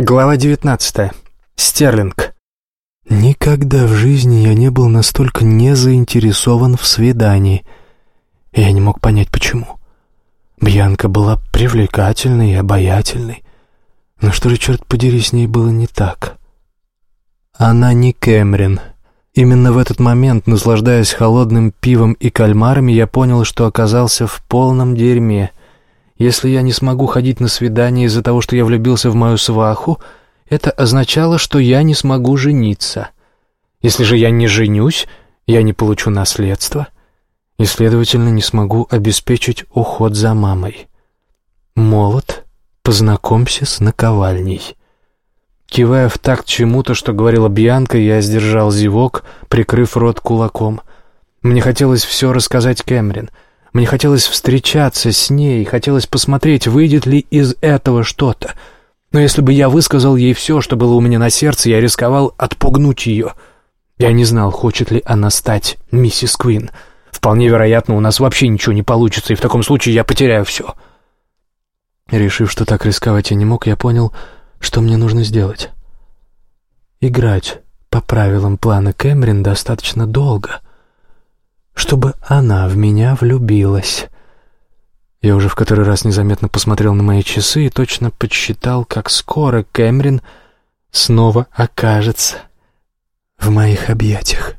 Глава 19. Стерлинг. Никогда в жизни я не был настолько не заинтересован в свидании. Я не мог понять, почему. Бьянка была привлекательной и обаятельной. Но что же, черт подери, с ней было не так? Она не Кэмрин. Именно в этот момент, наслаждаясь холодным пивом и кальмарами, я понял, что оказался в полном дерьме — если я не смогу ходить на свидание из-за того, что я влюбился в мою сваху, это означало, что я не смогу жениться. Если же я не женюсь, я не получу наследство и, следовательно, не смогу обеспечить уход за мамой. Молот, познакомься с наковальней. Кивая в такт чему-то, что говорила Бьянка, я сдержал зевок, прикрыв рот кулаком. Мне хотелось все рассказать Кэмерин — мне хотелось встречаться с ней, хотелось посмотреть, выйдет ли из этого что-то. Но если бы я высказал ей все, что было у меня на сердце, я рисковал отпугнуть ее. Я не знал, хочет ли она стать миссис Квин. Вполне вероятно, у нас вообще ничего не получится, и в таком случае я потеряю все. Решив, что так рисковать я не мог, я понял, что мне нужно сделать. Играть по правилам плана Кэмерин достаточно долго — чтобы она в меня влюбилась. Я уже в который раз незаметно посмотрел на мои часы и точно подсчитал, как скоро Кэмерин снова окажется в моих объятиях.